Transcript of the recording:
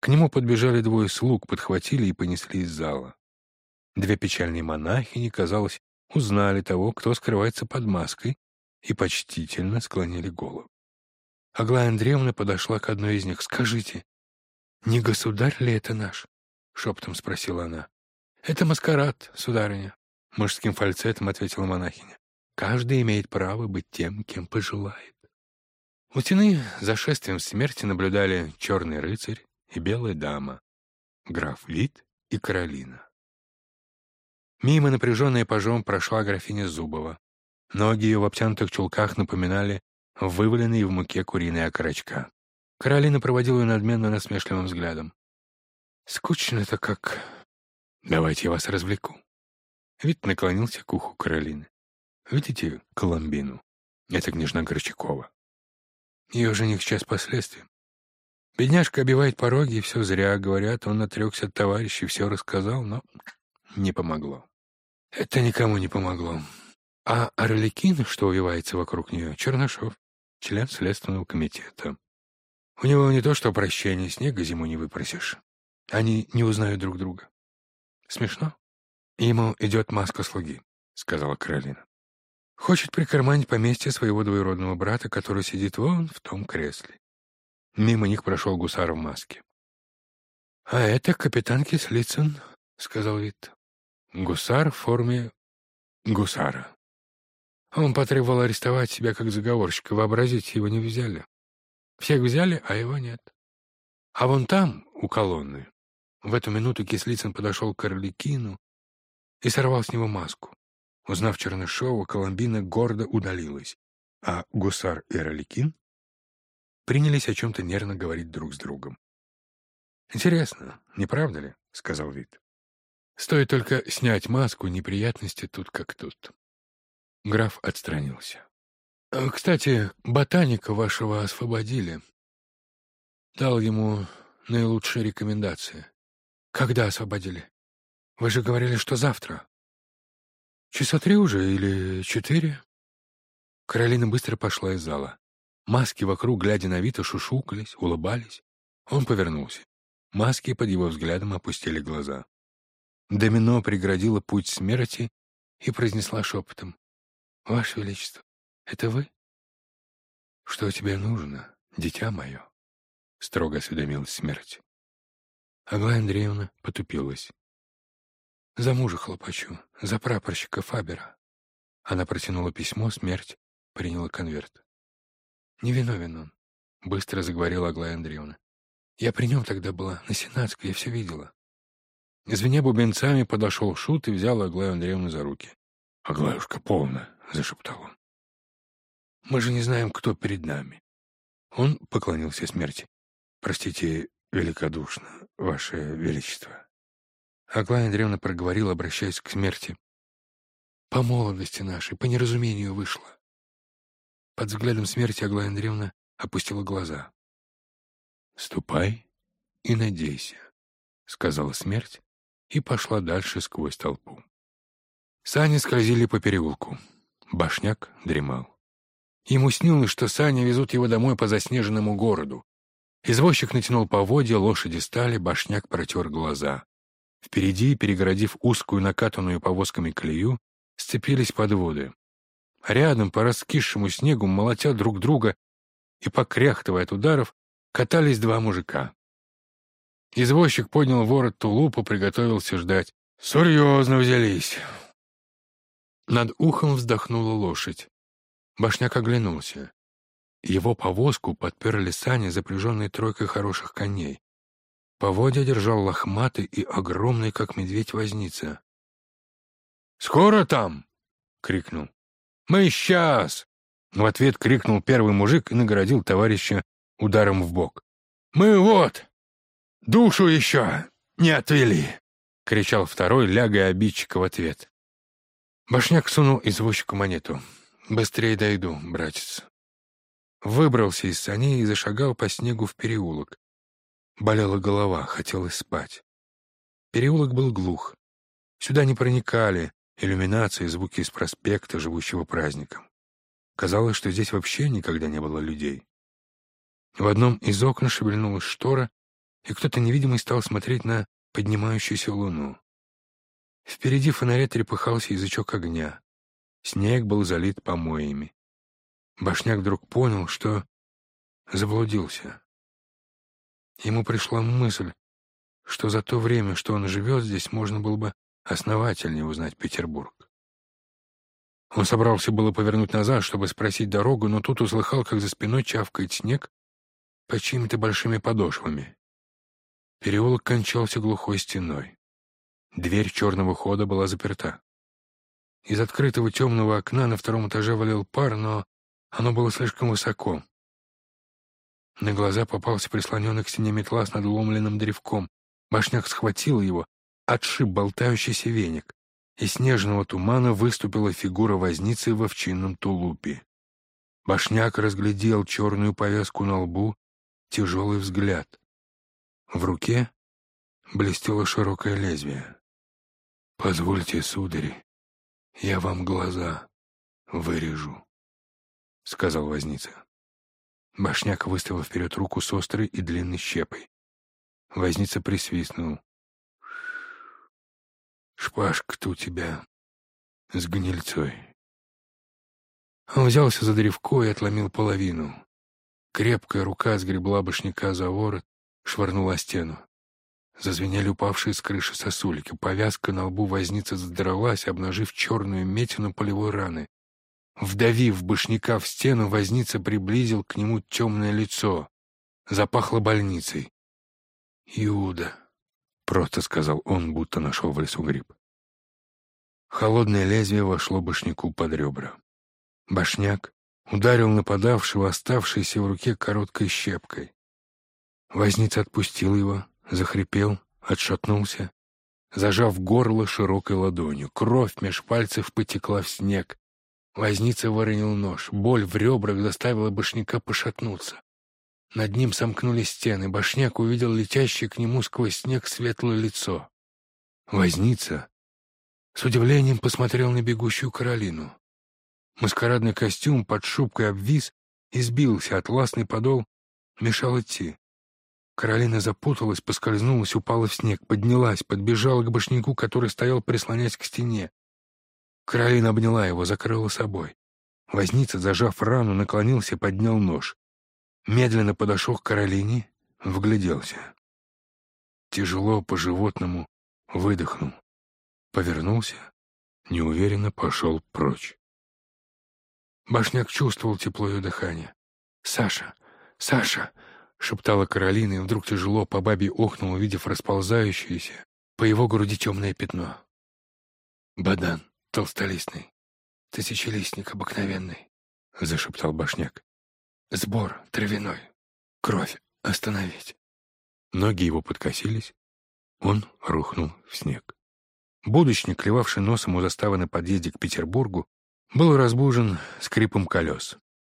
К нему подбежали двое слуг, подхватили и понесли из зала. Две печальные монахини, казалось, узнали того, кто скрывается под маской, и почтительно склонили голову. Аглая Андреевна подошла к одной из них. «Скажите, не государь ли это наш?» — шепотом спросила она. «Это маскарад, сударыня», — мужским фальцетом ответила монахиня. «Каждый имеет право быть тем, кем пожелает». У стены за шествием смерти наблюдали черный рыцарь и белая дама, граф Вит и Каролина. Мимо напряженной пожом прошла графиня Зубова. Ноги ее в обтянутых чулках напоминали вываленные в муке куриные окорочка. Каролина проводила ее надменно насмешливым взглядом. «Скучно-то как. Давайте я вас развлеку». Вид наклонился к уху Каролины. «Видите Коломбину? Это княжна Горчакова. Ее жених сейчас последствием. Бедняжка обивает пороги, и все зря, говорят, он отрекся от товарищей, все рассказал, но не помогло. Это никому не помогло. А Орликин, что увивается вокруг нее, Чернышов, член Следственного комитета. У него не то что прощения, снега зиму не выпросишь. Они не узнают друг друга. Смешно? Ему идет маска слуги, сказала Каролина. Хочет прикарманить поместье своего двоюродного брата, который сидит вон в том кресле. Мимо них прошел гусар в маске. — А это капитан Кислицын, — сказал Вит. Гусар в форме гусара. Он потребовал арестовать себя как заговорщика, вообразить его не взяли. Всех взяли, а его нет. А вон там, у колонны, в эту минуту Кислицын подошел к Орликину и сорвал с него маску. Узнав Чернышова, Коломбина гордо удалилась, а Гусар и Орликин принялись о чем-то нервно говорить друг с другом. «Интересно, не правда ли?» — сказал Вит. Стоит только снять маску, неприятности тут как тут. Граф отстранился. «Э, «Кстати, ботаника вашего освободили. Дал ему наилучшие рекомендации. Когда освободили? Вы же говорили, что завтра. Часа три уже или четыре?» Каролина быстро пошла из зала. Маски вокруг, глядя на Вита, шушукались, улыбались. Он повернулся. Маски под его взглядом опустили глаза. Домино преградила путь смерти и произнесла шепотом. «Ваше Величество, это вы?» «Что тебе нужно, дитя мое?» — строго осведомилась смерть. Аглая Андреевна потупилась. «За мужа хлопочу, за прапорщика Фабера». Она протянула письмо, смерть приняла конверт. «Невиновен он», — быстро заговорила Аглая Андреевна. «Я при нем тогда была, на Сенатской, я все видела. Звеня бубенцами, подошел Шут и взял Аглаю Андреевну за руки. — Аглаюшка, полно, — зашептал он. — Мы же не знаем, кто перед нами. Он поклонился смерти. — Простите великодушно, Ваше Величество. Аглая Андреевна проговорила, обращаясь к смерти. — По молодости нашей, по неразумению вышло. Под взглядом смерти Аглая Андреевна опустила глаза. — Ступай и надейся, — сказала смерть и пошла дальше сквозь толпу. Сани скользили по переулку. Башняк дремал. Ему снилось, что сани везут его домой по заснеженному городу. Извозчик натянул поводья, лошади стали, башняк протер глаза. Впереди, перегородив узкую накатанную повозками колею, сцепились подводы. Рядом по раскисшему снегу, молотя друг друга и покряхтывая от ударов, катались два мужика. Извозчик поднял ворот тулупа, приготовился ждать. «Серьезно взялись!» Над ухом вздохнула лошадь. Башняк оглянулся. Его повозку подперли сани, запряженные тройкой хороших коней. Поводья держал лохматый и огромный, как медведь, возница. «Скоро там!» — крикнул. «Мы сейчас!» В ответ крикнул первый мужик и наградил товарища ударом в бок. «Мы вот!» «Душу еще не отвели!» — кричал второй, лягая обидчика в ответ. Башняк сунул извозчику монету. «Быстрее дойду, братец». Выбрался из саней и зашагал по снегу в переулок. Болела голова, хотелось спать. Переулок был глух. Сюда не проникали иллюминации, звуки из проспекта, живущего праздником. Казалось, что здесь вообще никогда не было людей. В одном из окон шевельнулась штора, и кто-то невидимый стал смотреть на поднимающуюся луну. Впереди фонаря трепыхался язычок огня. Снег был залит помоями. Башняк вдруг понял, что заблудился. Ему пришла мысль, что за то время, что он живет здесь, можно было бы основательнее узнать Петербург. Он собрался было повернуть назад, чтобы спросить дорогу, но тут услыхал, как за спиной чавкает снег под чьими-то большими подошвами. Переулок кончался глухой стеной. Дверь черного хода была заперта. Из открытого темного окна на втором этаже валил пар, но оно было слишком высоко. На глаза попался прислоненный к стене метла с надломленным древком. Башняк схватил его, отшиб болтающийся веник. Из снежного тумана выступила фигура возницы в овчинном тулупе. Башняк разглядел черную повязку на лбу, тяжелый взгляд. В руке блестело широкое лезвие. «Позвольте, судари, я вам глаза вырежу», — сказал возница. Башняк выставил вперед руку с острой и длинной щепой. Возница присвистнул. «Шпажка-то у тебя с гнильцой». Он взялся за древко и отломил половину. Крепкая рука сгребла башняка за ворот, швырнула стену. Зазвенели упавшие с крыши сосульки. Повязка на лбу возницы задралась, обнажив черную метину полевой раны. Вдавив башняка в стену, возница приблизил к нему темное лицо. Запахло больницей. «Иуда», — просто сказал он, будто нашел в лесу гриб. Холодное лезвие вошло башняку под ребра. Башняк ударил нападавшего, оставшейся в руке короткой щепкой. Возница отпустил его, захрипел, отшатнулся, зажав горло широкой ладонью. Кровь меж пальцев потекла в снег. Возница выронил нож. Боль в ребрах заставила башняка пошатнуться. Над ним сомкнулись стены. Башняк увидел летящее к нему сквозь снег светлое лицо. Возница с удивлением посмотрел на бегущую Каролину. Маскарадный костюм под шубкой обвис и сбился, атласный подол мешал идти. Каролина запуталась, поскользнулась, упала в снег, поднялась, подбежала к башняку, который стоял, прислонясь к стене. Каролина обняла его, закрыла собой. Возница, зажав рану, наклонился поднял нож. Медленно подошел к Каролине, вгляделся. Тяжело по-животному выдохнул. Повернулся, неуверенно пошел прочь. Башняк чувствовал тепло ее дыхания. «Саша! Саша!» — шептала Каролина, и вдруг тяжело по бабе охнул, увидев расползающееся по его груди темное пятно. «Бадан, толстолистный, тысячелистник обыкновенный», — зашептал Башняк. «Сбор травяной, кровь остановить». Ноги его подкосились, он рухнул в снег. Будочник, клевавший носом у заставы на подъезде к Петербургу, был разбужен скрипом колес.